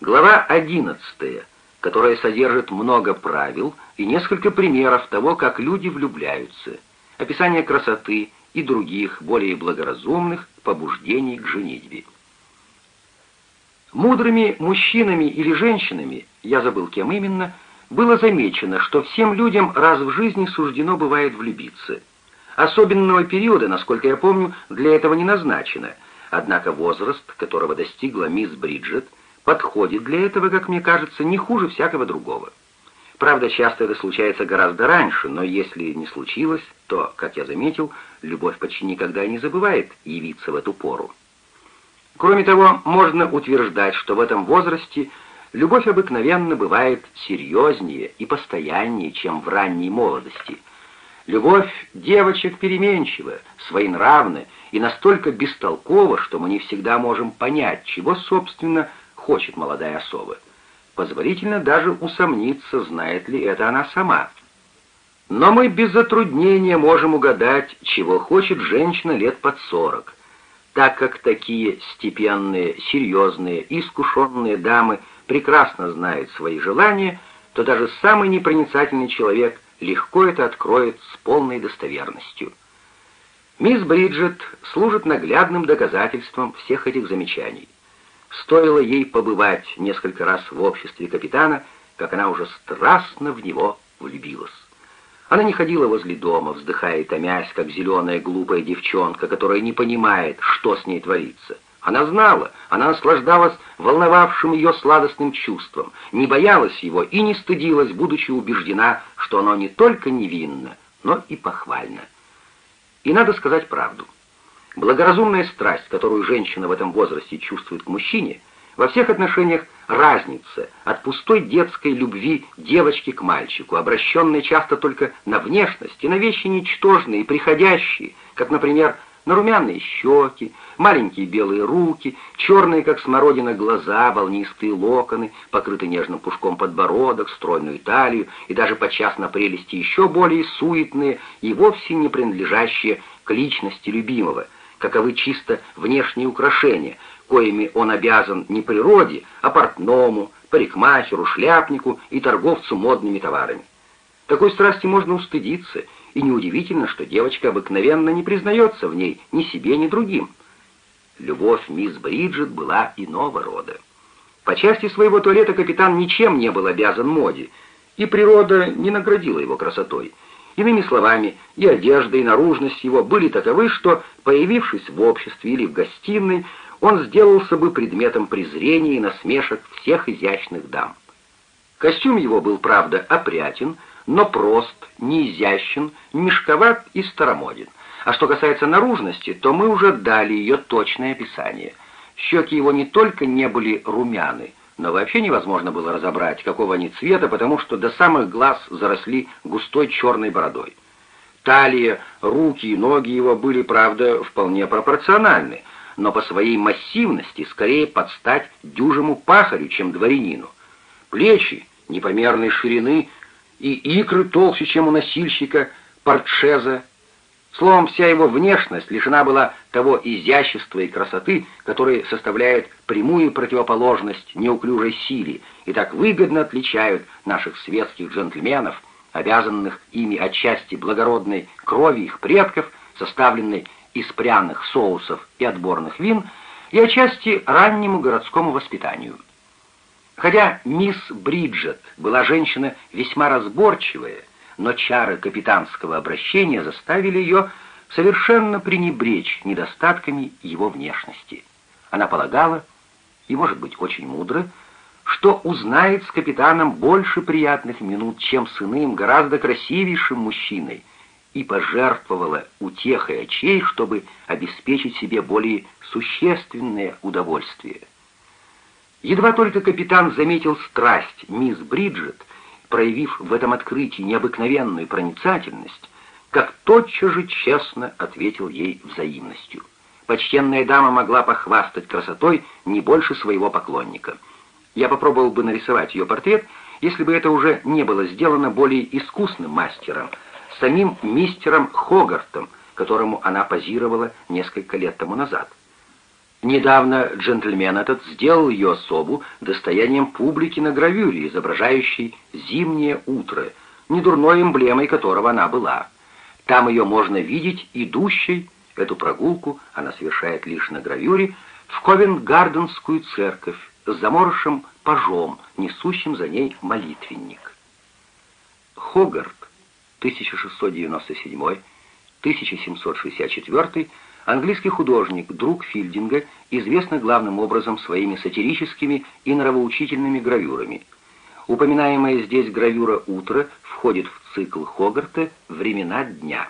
Глава 11, которая содержит много правил и несколько примеров того, как люди влюбляются, описание красоты и других, более благоразумных побуждений к женитьбе. Мудрыми мужчинами или женщинами, я забыл кем именно, было замечено, что всем людям раз в жизни суждено бывает влюбиться. Особенного периода, насколько я помню, для этого не назначено, однако возраст, которого достигла мисс Бриджет, подходит для этого, как мне кажется, не хуже всякого другого. Правда, часто это случается гораздо раньше, но если не случилось, то, как я заметил, любовь почти никогда не забывает явиться в эту пору. Кроме того, можно утверждать, что в этом возрасте любовь обыкновенно бывает серьезнее и постояннее, чем в ранней молодости. Любовь девочек переменчива, своенравна и настолько бестолкова, что мы не всегда можем понять, чего, собственно, хочет молодая особа. Позволительно даже усомниться, знает ли это она сама. Но мы без затруднения можем угадать, чего хочет женщина лет под сорок – так как такие степенные, серьезные, искушенные дамы прекрасно знают свои желания, то даже самый непроницательный человек легко это откроет с полной достоверностью. Мисс Бриджет служит наглядным доказательством всех этих замечаний. Стоило ей побывать несколько раз в обществе капитана, как она уже страстно в него влюбилась. Она не ходила возле дома, вздыхая и томясь, как зеленая глупая девчонка, которая не понимает, что с ней творится. Она знала, она наслаждалась волновавшим ее сладостным чувством, не боялась его и не стыдилась, будучи убеждена, что оно не только невинно, но и похвально. И надо сказать правду. Благоразумная страсть, которую женщина в этом возрасте чувствует к мужчине, во всех отношениях разница от пустой детской любви девочки к мальчику, обращенной часто только на внешность и на вещи ничтожные и приходящие, как, например, на румяные щеки, маленькие белые руки, черные, как смородина, глаза, волнистые локоны, покрытый нежным пушком подбородок, стройную талию и даже подчас на прелести еще более суетные и вовсе не принадлежащие к личности любимого, каковы чисто внешние украшения, коими он обязан не природе, а портному, парикмахеру, шляпнику и торговцу модными товарами. Такой страсти можно устыдиться, и неудивительно, что девочка обыкновенно не признается в ней ни себе, ни другим. Любовь мисс Бриджит была иного рода. По части своего туалета капитан ничем не был обязан моде, и природа не наградила его красотой. Иными словами, и одежда, и наружность его были таковы, что, появившись в обществе или в гостиной, он сделался бы предметом презрения и насмешек всех изящных дам. Костюм его был, правда, опрятен, но прост, не изящен, мешковат и старомоден. А что касается наружности, то мы уже дали ее точное описание. Щеки его не только не были румяны, но вообще невозможно было разобрать, какого они цвета, потому что до самых глаз заросли густой черной бородой. Талия, руки и ноги его были, правда, вполне пропорциональны, но по своей массивности скорее под стать дюжему пахарю, чем дворянину. Плечи непомерной ширины и икры толще, чем у носильщика портшеза. Словом, вся его внешность лишена была того изящества и красоты, которые составляют прямую противоположность неуклюжей силе и так выгодно отличают наших светских джентльменов, обязанных ими отчасти благородной крови их предков, составленной из пряных соусов и отборных вин, и отчасти раннему городскому воспитанию. Хотя мисс Бриджет была женщина весьма разборчивая, но чары капитанского обращения заставили ее совершенно пренебречь недостатками его внешности. Она полагала, и, может быть, очень мудро, что узнает с капитаном больше приятных минут, чем с иным, гораздо красивейшим мужчиной, и пожертвовала утехой очей, чтобы обеспечить себе более существенное удовольствие. Едва только капитан заметил страсть мисс Бриджет, проявив в этом открытии необыкновенную проницательность, как тотчас же честно ответил ей взаимностью. Почтенная дама могла похвастать красотой не больше своего поклонника. Я попробовал бы нарисовать ее портрет, если бы это уже не было сделано более искусным мастером — самим мистером Хогартом, которому она позировала несколько лет тому назад. Недавно джентльмен этот сделал ее особу достоянием публики на гравюре, изображающей «Зимнее утро», недурной эмблемой которого она была. Там ее можно видеть идущей, эту прогулку она совершает лишь на гравюре, в Ковент-Гарденскую церковь с заморышем пажом, несущим за ней молитвенник. Хогарт, 1697-1764, английский художник, друг Филдинга, известный главным образом своими сатирическими и нравоучительными гравюрами. Упоминаемая здесь гравюра «Утро» входит в цикл Хогарта «Времена дня».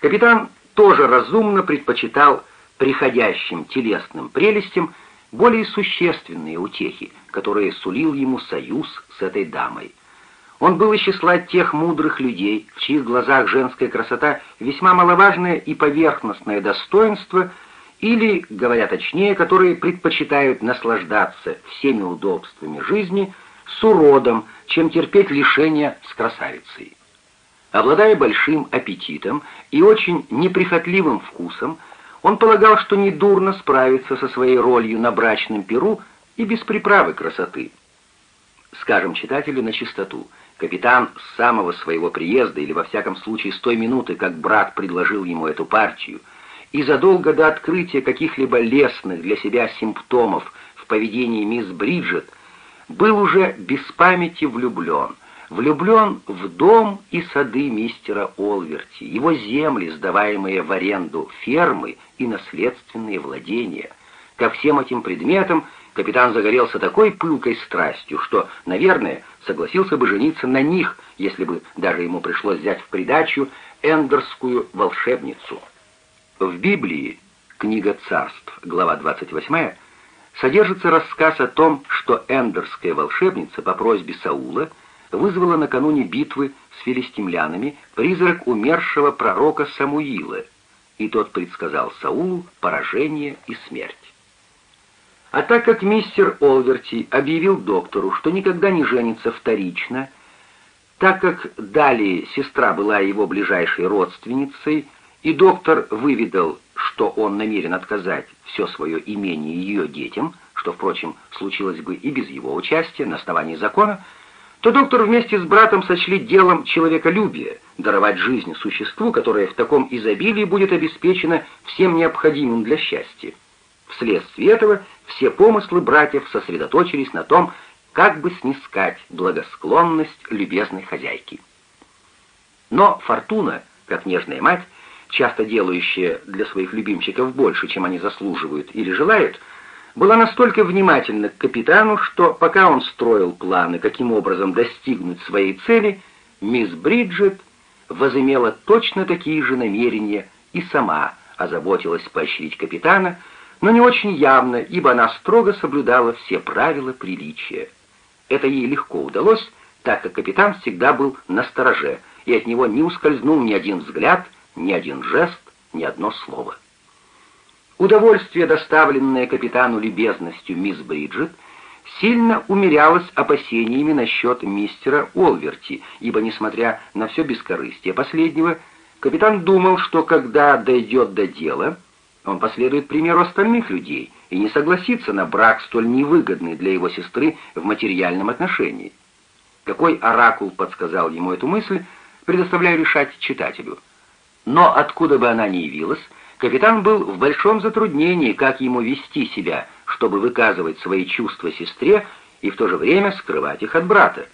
Капитан тоже разумно предпочитал приходящим телесным прелестям более существенные утехи, которые сулил ему союз с этой дамой. Он был из числа тех мудрых людей, в чьих глазах женская красота весьма маловажное и поверхностное достоинство, или, говоря точнее, которые предпочитают наслаждаться всеми удобствами жизни с уродом, чем терпеть лишения с красавицей. Обладая большим аппетитом и очень неприхотливым вкусом, он полагал, что недурно справится со своей ролью на брачном перу и без приправы красоты. Скажем читателю на чистоту, капитан с самого своего приезда, или во всяком случае с той минуты, как брат предложил ему эту партию, и задолго до открытия каких-либо лестных для себя симптомов в поведении мисс Бриджет, был уже без памяти влюблен — влюблен в дом и сады мистера Олверти, его земли, сдаваемые в аренду, фермы и наследственные владения. Ко всем этим предметам капитан загорелся такой пылкой страстью, что, наверное, согласился бы жениться на них, если бы даже ему пришлось взять в придачу эндерскую волшебницу. В Библии, книга царств, глава 28, содержится рассказ о том, что эндерская волшебница по просьбе Саула – вызвала накануне битвы с филистимлянами призрак умершего пророка Самуила, и тот предсказал Саулу поражение и смерть. А так как мистер Олверти объявил доктору, что никогда не женится вторично, так как далее сестра была его ближайшей родственницей, и доктор выведал, что он намерен отказать все свое имение ее детям, что, впрочем, случилось бы и без его участия на основании закона, то доктор вместе с братом сочли делом человеколюбия даровать жизнь существу, которое в таком изобилии будет обеспечено всем необходимым для счастья. Вследствие этого все помыслы братьев сосредоточились на том, как бы снискать благосклонность любезной хозяйки. Но Фортуна, как нежная мать, часто делающая для своих любимчиков больше, чем они заслуживают или желают, была настолько внимательна к капитану, что пока он строил планы, каким образом достигнуть своей цели, мисс Бриджит возымела точно такие же намерения и сама озаботилась поощрить капитана, но не очень явно, ибо она строго соблюдала все правила приличия. Это ей легко удалось, так как капитан всегда был на стороже, и от него не ускользнул ни один взгляд, ни один жест, ни одно слово. Удовольствие, доставленное капитану любезностью мисс Бриджит, сильно умерялось опасениями насчет мистера Олверти, ибо, несмотря на все бескорыстие последнего, капитан думал, что когда дойдет до дела, он последует примеру остальных людей и не согласится на брак столь невыгодный для его сестры в материальном отношении. Какой оракул подсказал ему эту мысль, предоставляю решать читателю. Но откуда бы она ни явилась, Капитан был в большом затруднении, как ему вести себя, чтобы выказывать свои чувства сестре и в то же время скрывать их от брата.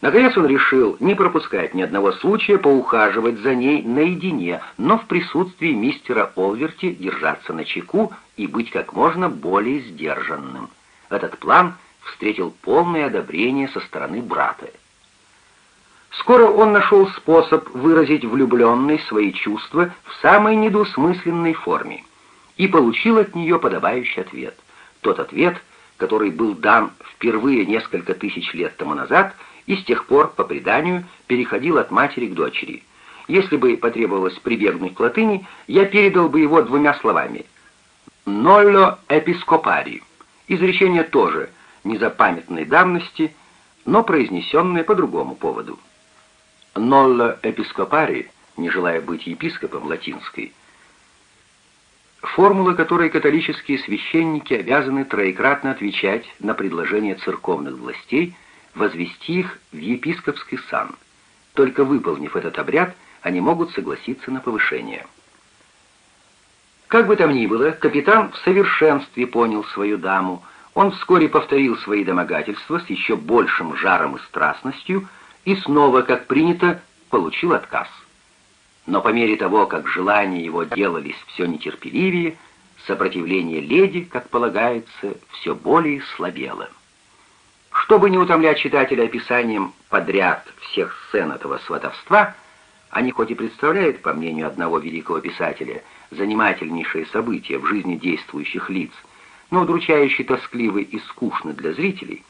Наконец он решил не пропускать ни одного случая поухаживать за ней наедине, но в присутствии мистера Олверти держаться на чеку и быть как можно более сдержанным. Этот план встретил полное одобрение со стороны брата. Скоро он нашел способ выразить влюбленной свои чувства в самой недвусмысленной форме и получил от нее подобающий ответ. Тот ответ, который был дан впервые несколько тысяч лет тому назад и с тех пор, по преданию, переходил от матери к дочери. Если бы потребовалось прибегнуть к латыни, я передал бы его двумя словами. «Нолло эпископари». Изречение тоже незапамятной давности, но произнесенное по другому поводу. Нолла Эпископари, не желая быть епископом латинской, формула которой католические священники обязаны троекратно отвечать на предложение церковных властей возвести их в епископский сан. Только выполнив этот обряд, они могут согласиться на повышение. Как бы там ни было, капитан в совершенстве понял свою даму. Он вскоре повторил свои домогательства с еще большим жаром и страстностью и снова, как принято, получил отказ. Но по мере того, как желания его делались все нетерпеливее, сопротивление леди, как полагается, все более слабело. Чтобы не утомлять читателя описанием подряд всех сцен этого сватовства, они хоть и представляют, по мнению одного великого писателя, занимательнейшее событие в жизни действующих лиц, но удручающе тоскливы и скучны для зрителей,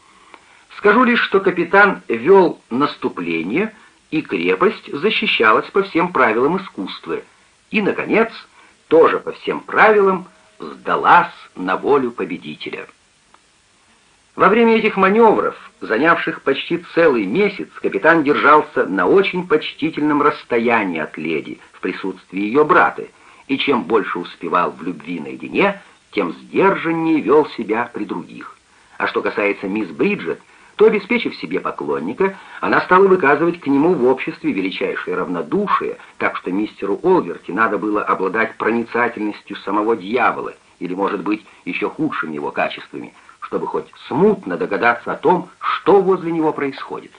скажу лишь, что капитан вел наступление, и крепость защищалась по всем правилам искусства, и, наконец, тоже по всем правилам сдалась на волю победителя. Во время этих маневров, занявших почти целый месяц, капитан держался на очень почтительном расстоянии от леди в присутствии ее брата, и чем больше успевал в любви наедине, тем сдержаннее вел себя при других. А что касается мисс Бриджет, то, обеспечив себе поклонника, она стала выказывать к нему в обществе величайшее равнодушие, так что мистеру Олверти надо было обладать проницательностью самого дьявола, или, может быть, еще худшими его качествами — чтобы хоть смутно догадаться о том, что возле него происходит.